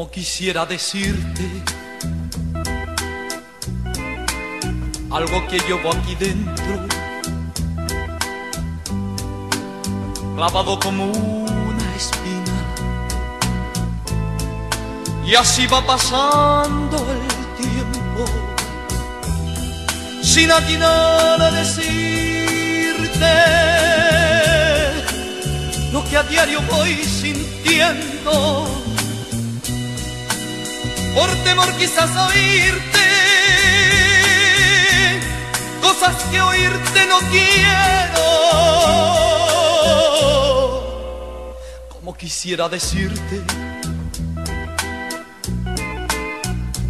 como quisiera decirte algo que llevo aquí dentro, clavado como una espina. Y así va pasando el tiempo, sin atinar a decirte lo que a diario voy sintiendo por temor quizás oírte cosas que oírte no quiero. Como quisiera decirte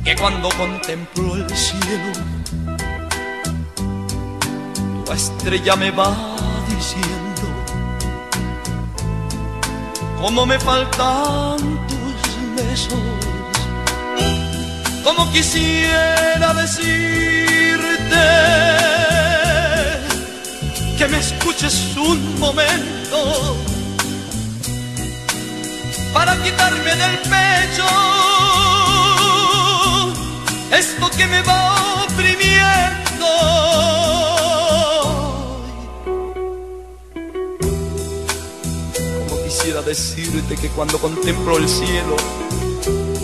que cuando contemplo el cielo, tu estrella me va diciendo cómo me faltan tus besos como quisiera decirte que me escuches un momento para quitarme del pecho esto que me va oprimiendo. Como quisiera decirte que cuando contemplo el cielo,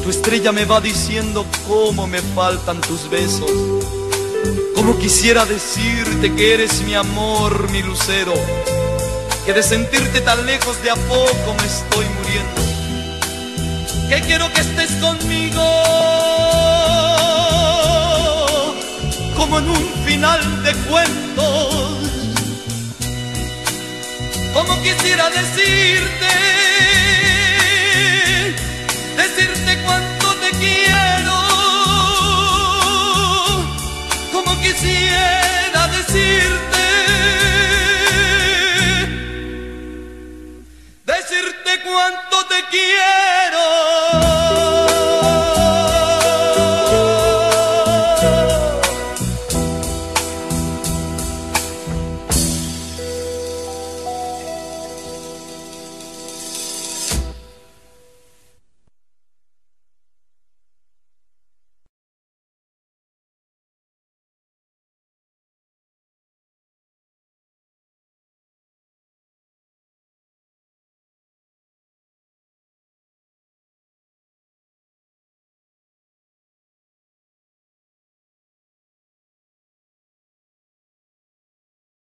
tu estrella me va diciendo cómo me faltan tus besos. Como quisiera decirte que eres mi amor, mi lucero. Que de sentirte tan lejos de a poco me estoy muriendo. Que quiero que estés conmigo. Como en un final de cuentos. Como quisiera decirte cuánto te quiero.